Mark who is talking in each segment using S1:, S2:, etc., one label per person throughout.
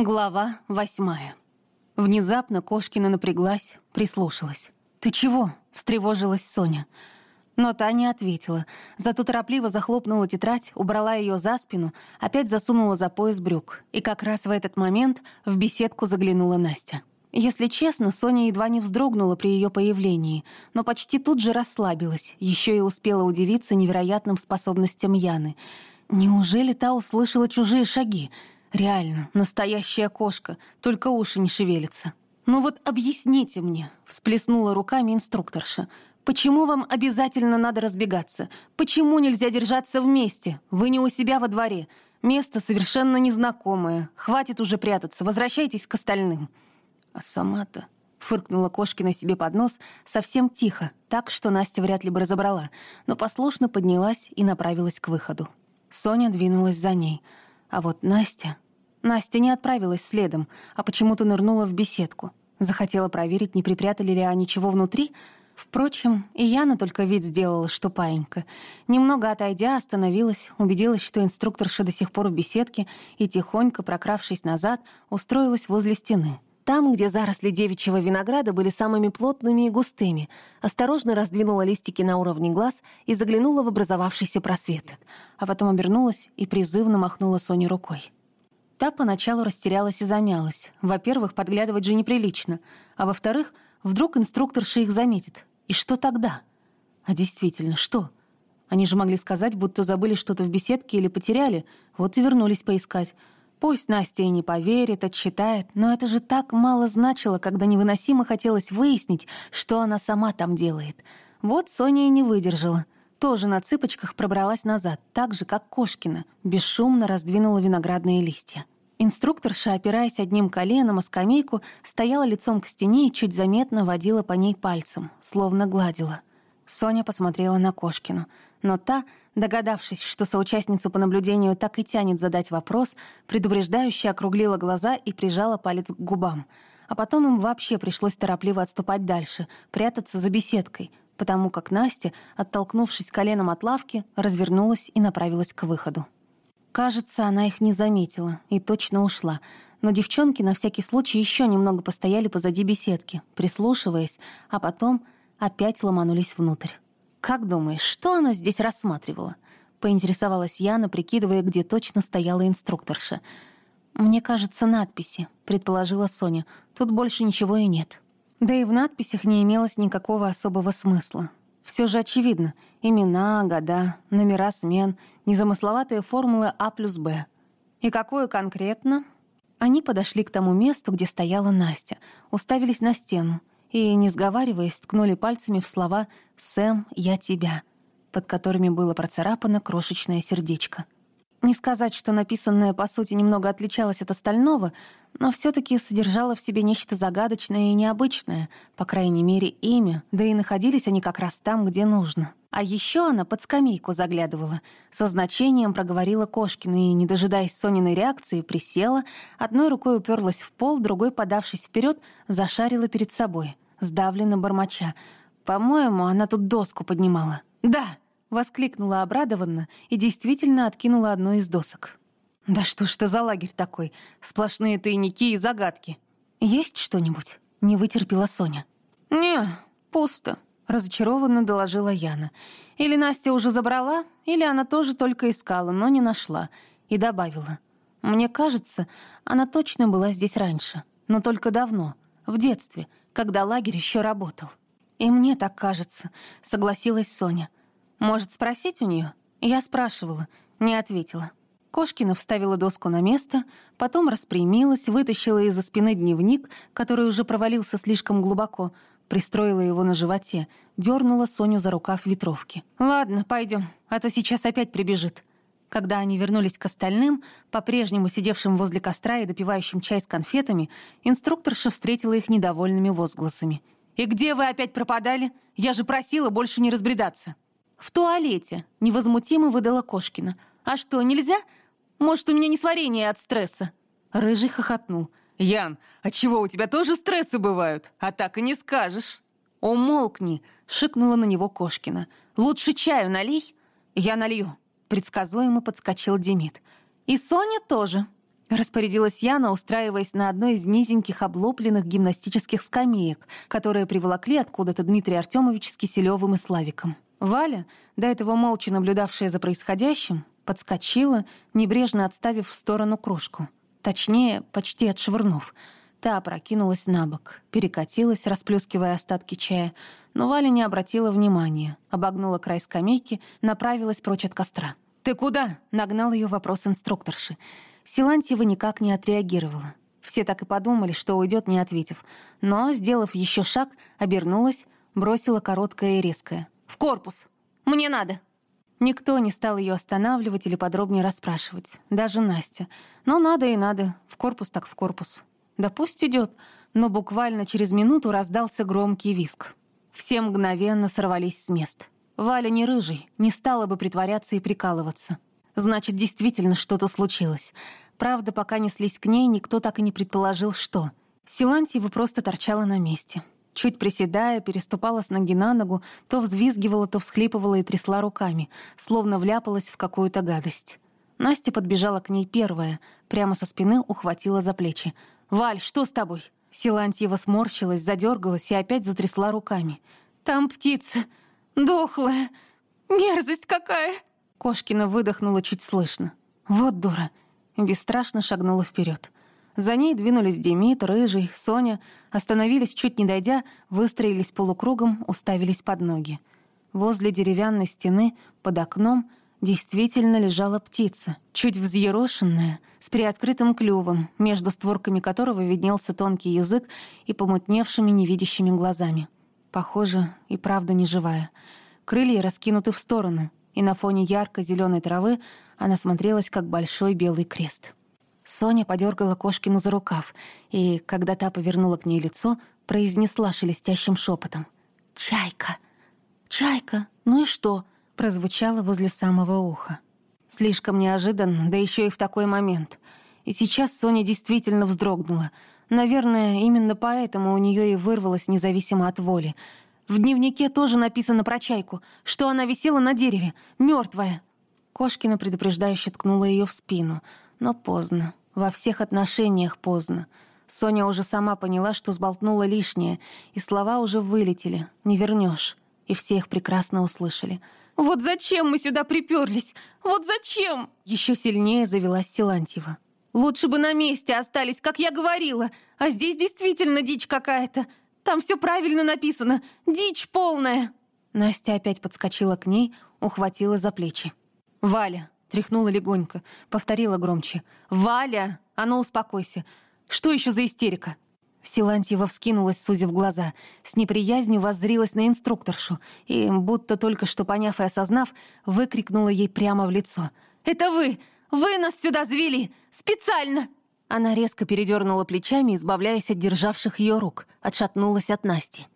S1: Глава восьмая. Внезапно Кошкина напряглась, прислушалась. «Ты чего?» — встревожилась Соня. Но та не ответила, зато торопливо захлопнула тетрадь, убрала ее за спину, опять засунула за пояс брюк. И как раз в этот момент в беседку заглянула Настя. Если честно, Соня едва не вздрогнула при ее появлении, но почти тут же расслабилась, еще и успела удивиться невероятным способностям Яны. Неужели та услышала чужие шаги? Реально, настоящая кошка, только уши не шевелятся. «Ну вот объясните мне», — всплеснула руками инструкторша. «Почему вам обязательно надо разбегаться? Почему нельзя держаться вместе? Вы не у себя во дворе. Место совершенно незнакомое. Хватит уже прятаться, возвращайтесь к остальным». «А сама-то...» — фыркнула Кошкина себе под нос совсем тихо, так, что Настя вряд ли бы разобрала, но послушно поднялась и направилась к выходу. Соня двинулась за ней — а вот Настя... Настя не отправилась следом, а почему-то нырнула в беседку. Захотела проверить, не припрятали ли они чего внутри. Впрочем, и Яна только вид сделала, что паинька. Немного отойдя, остановилась, убедилась, что инструкторша до сих пор в беседке, и, тихонько прокравшись назад, устроилась возле стены. Там, где заросли девичьего винограда были самыми плотными и густыми, осторожно раздвинула листики на уровне глаз и заглянула в образовавшийся просвет, а потом обернулась и призывно махнула Соне рукой. Та поначалу растерялась и замялась. Во-первых, подглядывать же неприлично, а во-вторых, вдруг инструкторша их заметит. И что тогда? А действительно, что? Они же могли сказать, будто забыли что-то в беседке или потеряли, вот и вернулись поискать. Пусть Настя и не поверит, отчитает, но это же так мало значило, когда невыносимо хотелось выяснить, что она сама там делает. Вот Соня и не выдержала. Тоже на цыпочках пробралась назад, так же, как Кошкина, бесшумно раздвинула виноградные листья. Инструкторша, опираясь одним коленом о скамейку, стояла лицом к стене и чуть заметно водила по ней пальцем, словно гладила. Соня посмотрела на Кошкину, но та Догадавшись, что соучастницу по наблюдению так и тянет задать вопрос, предупреждающе округлила глаза и прижала палец к губам. А потом им вообще пришлось торопливо отступать дальше, прятаться за беседкой, потому как Настя, оттолкнувшись коленом от лавки, развернулась и направилась к выходу. Кажется, она их не заметила и точно ушла, но девчонки на всякий случай еще немного постояли позади беседки, прислушиваясь, а потом опять ломанулись внутрь. «Как думаешь, что она здесь рассматривала?» — поинтересовалась Яна, прикидывая, где точно стояла инструкторша. «Мне кажется, надписи», — предположила Соня. «Тут больше ничего и нет». Да и в надписях не имелось никакого особого смысла. Все же очевидно. Имена, года, номера смен, незамысловатые формулы А плюс Б. И какое конкретно? Они подошли к тому месту, где стояла Настя, уставились на стену и, не сговариваясь, ткнули пальцами в слова «Сэм, я тебя», под которыми было процарапано крошечное сердечко. Не сказать, что написанное, по сути, немного отличалось от остального, но все таки содержало в себе нечто загадочное и необычное, по крайней мере, имя, да и находились они как раз там, где нужно. А еще она под скамейку заглядывала, со значением проговорила Кошкина и, не дожидаясь Сониной реакции, присела, одной рукой уперлась в пол, другой, подавшись вперед, зашарила перед собой, сдавленно бормоча. «По-моему, она тут доску поднимала». «Да!» — воскликнула обрадованно и действительно откинула одну из досок. «Да что ж это за лагерь такой? Сплошные тайники и загадки». «Есть что-нибудь?» — не вытерпела Соня. «Не, пусто», Разочарованно доложила Яна. Или Настя уже забрала, или она тоже только искала, но не нашла. И добавила. Мне кажется, она точно была здесь раньше. Но только давно, в детстве, когда лагерь еще работал. И мне так кажется, согласилась Соня. Может, спросить у нее? Я спрашивала, не ответила. Кошкина вставила доску на место, потом распрямилась, вытащила из-за спины дневник, который уже провалился слишком глубоко, пристроила его на животе, дернула Соню за рукав ветровки. «Ладно, пойдем, а то сейчас опять прибежит». Когда они вернулись к остальным, по-прежнему сидевшим возле костра и допивающим чай с конфетами, инструкторша встретила их недовольными возгласами. «И где вы опять пропадали? Я же просила больше не разбредаться». «В туалете», — невозмутимо выдала Кошкина. «А что, нельзя? Может, у меня несварение от стресса?» Рыжий хохотнул. «Ян, а чего, у тебя тоже стрессы бывают? А так и не скажешь». «Умолкни!» — шикнула на него Кошкина. «Лучше чаю налей?» «Я налью», — предсказуемо подскочил Демид. «И Соня тоже». Распорядилась Яна, устраиваясь на одной из низеньких облупленных гимнастических скамеек, которые приволокли откуда-то Дмитрий Артемович с Киселевым и Славиком. Валя, до этого молча наблюдавшая за происходящим, подскочила, небрежно отставив в сторону кружку. Точнее, почти отшвырнув. Та опрокинулась на бок, перекатилась, расплескивая остатки чая, но Валя не обратила внимания, обогнула край скамейки, направилась прочь от костра. «Ты куда?» — нагнал ее вопрос инструкторши. Силантьева никак не отреагировала. Все так и подумали, что уйдет, не ответив. Но, сделав еще шаг, обернулась, бросила короткое и резкое. «В корпус! Мне надо!» Никто не стал ее останавливать или подробнее расспрашивать. Даже Настя. Но надо и надо. В корпус так в корпус. Да пусть идет. Но буквально через минуту раздался громкий виск. Все мгновенно сорвались с мест. Валя не рыжий, не стала бы притворяться и прикалываться. Значит, действительно что-то случилось. Правда, пока неслись к ней, никто так и не предположил, что. Силантьева просто торчала на месте. Чуть приседая, переступала с ноги на ногу, то взвизгивала, то всхлипывала и трясла руками, словно вляпалась в какую-то гадость. Настя подбежала к ней первая, прямо со спины ухватила за плечи. «Валь, что с тобой?» Силантьева сморщилась, задергалась и опять затрясла руками. «Там птица! Дохлая! Мерзость какая!» Кошкина выдохнула чуть слышно. «Вот дура!» Бесстрашно шагнула вперед. За ней двинулись Демид, Рыжий, Соня, остановились, чуть не дойдя, выстроились полукругом, уставились под ноги. Возле деревянной стены, под окном, действительно лежала птица, чуть взъерошенная, с приоткрытым клювом, между створками которого виднелся тонкий язык и помутневшими невидящими глазами. Похоже, и правда не живая. Крылья раскинуты в стороны, и на фоне ярко зеленой травы она смотрелась, как большой белый крест. Соня подергала Кошкину за рукав и, когда та повернула к ней лицо, произнесла шелестящим шепотом. «Чайка! Чайка! Ну и что?» прозвучало возле самого уха. Слишком неожиданно, да еще и в такой момент. И сейчас Соня действительно вздрогнула. Наверное, именно поэтому у нее и вырвалось независимо от воли. В дневнике тоже написано про чайку, что она висела на дереве, мертвая. Кошкина предупреждающе ткнула ее в спину, но поздно. Во всех отношениях поздно. Соня уже сама поняла, что сболтнула лишнее, и слова уже вылетели, не вернешь. И все их прекрасно услышали. «Вот зачем мы сюда приперлись? Вот зачем?» Еще сильнее завелась Силантьева. «Лучше бы на месте остались, как я говорила. А здесь действительно дичь какая-то. Там все правильно написано. Дичь полная!» Настя опять подскочила к ней, ухватила за плечи. «Валя, Тряхнула легонько, повторила громче. «Валя! А ну, успокойся! Что еще за истерика?» Силантьева вскинулась, сузив глаза, с неприязнью воззрилась на инструкторшу и, будто только что поняв и осознав, выкрикнула ей прямо в лицо. «Это вы! Вы нас сюда звели! Специально!» Она резко передернула плечами, избавляясь от державших ее рук, отшатнулась от Насти.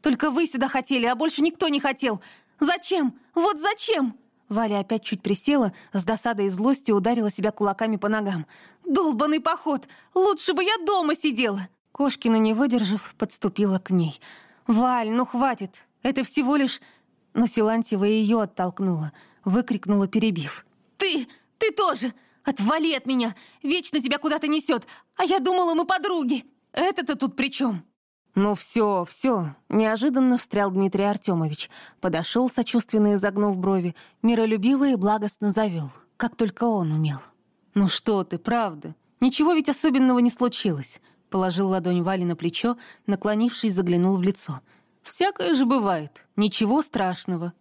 S1: «Только вы сюда хотели, а больше никто не хотел! Зачем? Вот зачем?» Валя опять чуть присела, с досадой и злостью ударила себя кулаками по ногам. «Долбанный поход! Лучше бы я дома сидела!» Кошкина, не выдержав, подступила к ней. «Валь, ну хватит! Это всего лишь...» Но Силантьева ее оттолкнула, выкрикнула, перебив. «Ты! Ты тоже! Отвали от меня! Вечно тебя куда-то несет! А я думала, мы подруги! Это-то тут при чем?» «Ну все, все!» — неожиданно встрял Дмитрий Артемович. Подошел, сочувственно изогнув брови, миролюбиво и благостно завел, как только он умел. «Ну что ты, правда? Ничего ведь особенного не случилось!» Положил ладонь Вали на плечо, наклонившись, заглянул в лицо. «Всякое же бывает. Ничего страшного».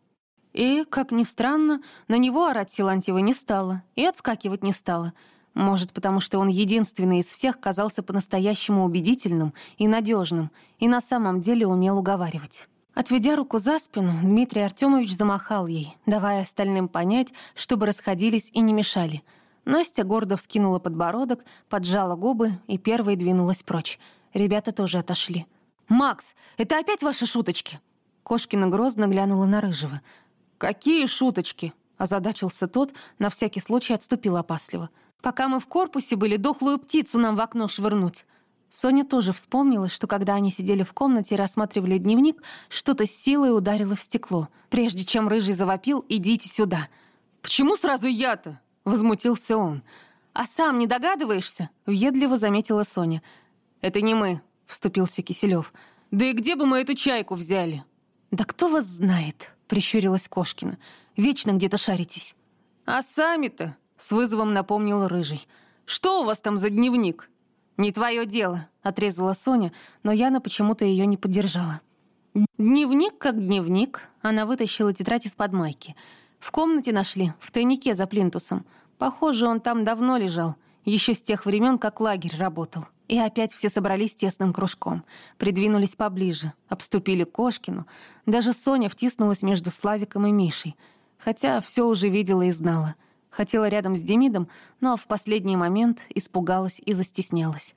S1: И, как ни странно, на него орать Силантьева не стало и отскакивать не стала — может, потому что он единственный из всех казался по-настоящему убедительным и надежным, и на самом деле умел уговаривать. Отведя руку за спину, Дмитрий Артемович замахал ей, давая остальным понять, чтобы расходились и не мешали. Настя гордо вскинула подбородок, поджала губы и первой двинулась прочь. Ребята тоже отошли. «Макс, это опять ваши шуточки?» Кошкина грозно глянула на Рыжего. «Какие шуточки?» Озадачился тот, на всякий случай отступил опасливо. Пока мы в корпусе были, дохлую птицу нам в окно швырнуть. Соня тоже вспомнила, что когда они сидели в комнате и рассматривали дневник, что-то с силой ударило в стекло, прежде чем Рыжий завопил «Идите сюда». «Почему сразу я-то?» — возмутился он. а сам не догадываешься?» — въедливо заметила Соня.
S2: «Это не мы», — вступился Киселев. «Да и где бы мы эту чайку взяли?»
S1: «Да кто вас знает?» — прищурилась Кошкина. «Вечно где-то шаритесь».
S2: «А сами-то?» — с вызовом напомнил Рыжий. «Что у вас там за дневник?»
S1: «Не твое дело», — отрезала Соня, но Яна почему-то ее не поддержала. Дневник как дневник. Она вытащила тетрадь из-под майки. В комнате нашли, в тайнике за плинтусом. Похоже, он там давно лежал, еще с тех времен, как лагерь работал. И опять все собрались тесным кружком, придвинулись поближе, обступили Кошкину. Даже Соня втиснулась между Славиком и Мишей. Хотя все уже видела и знала. Хотела рядом с Демидом, но в последний момент испугалась и застеснялась.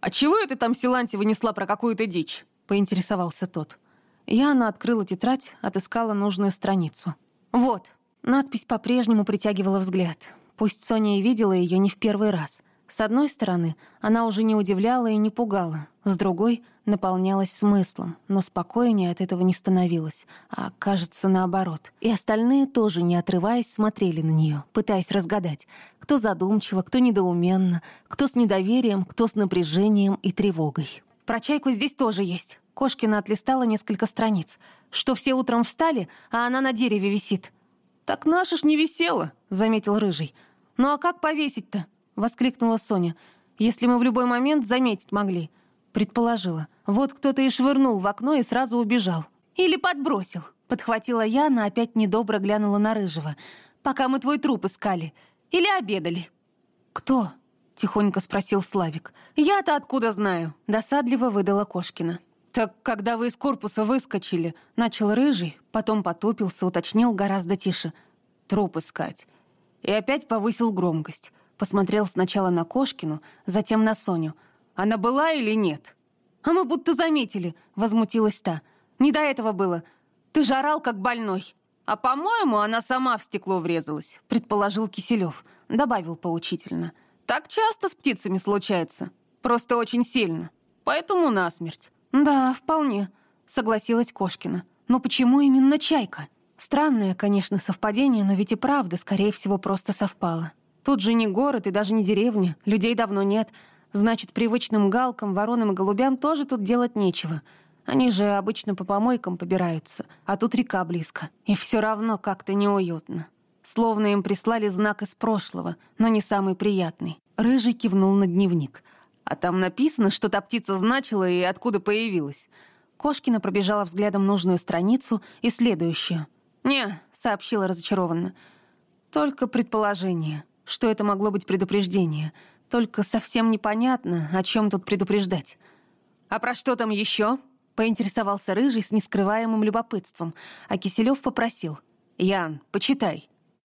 S2: «А чего это там Силанти вынесла про какую-то дичь?»
S1: — поинтересовался тот. Яна открыла тетрадь, отыскала нужную страницу. «Вот». Надпись по-прежнему притягивала взгляд. Пусть Соня и видела ее не в первый раз. С одной стороны, она уже не удивляла и не пугала, с другой — наполнялась смыслом, но спокойнее от этого не становилась, а, кажется, наоборот. И остальные тоже, не отрываясь, смотрели на нее, пытаясь разгадать, кто задумчиво, кто недоуменно, кто с недоверием, кто с напряжением и тревогой. «Про чайку здесь тоже есть». Кошкина отлистала несколько страниц. «Что все утром встали, а она на дереве висит».
S2: «Так наша ж не висела», — заметил Рыжий.
S1: «Ну а как повесить-то?» — воскликнула Соня. «Если мы в любой момент заметить могли». Предположила. Вот кто-то и швырнул в окно и сразу убежал. «Или подбросил», — подхватила Яна, опять недобро глянула на Рыжего. «Пока мы твой труп искали. Или обедали».
S2: «Кто?» — тихонько спросил Славик.
S1: «Я-то откуда знаю?» — досадливо выдала Кошкина.
S2: «Так когда вы из корпуса выскочили?» — начал Рыжий, потом потупился, уточнил гораздо тише. «Труп искать» и опять повысил громкость. Посмотрел сначала на Кошкину, затем на Соню. «Она была или нет?»
S1: «А мы будто заметили», — возмутилась та. «Не до этого было. Ты же орал, как больной».
S2: «А, по-моему, она сама в стекло врезалась», — предположил Киселев. Добавил поучительно. «Так часто с птицами случается. Просто очень сильно. Поэтому насмерть».
S1: «Да, вполне», — согласилась Кошкина. «Но почему именно чайка?» Странное, конечно, совпадение, но ведь и правда, скорее всего, просто совпало. Тут же не город и даже не деревня, людей давно нет. Значит, привычным галкам, воронам и голубям тоже тут делать нечего. Они же обычно по помойкам побираются, а тут река близко. И все равно как-то неуютно. Словно им прислали знак из прошлого, но не самый приятный. Рыжий кивнул на дневник.
S2: «А там написано, что та птица значила и откуда появилась».
S1: Кошкина пробежала взглядом нужную страницу и следующую —
S2: «Не», — сообщила разочарованно. «Только предположение, что это могло быть предупреждение. Только совсем непонятно, о чем тут предупреждать». «А про что там еще?» — поинтересовался Рыжий с нескрываемым любопытством, а Киселев попросил. «Ян, почитай».